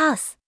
house.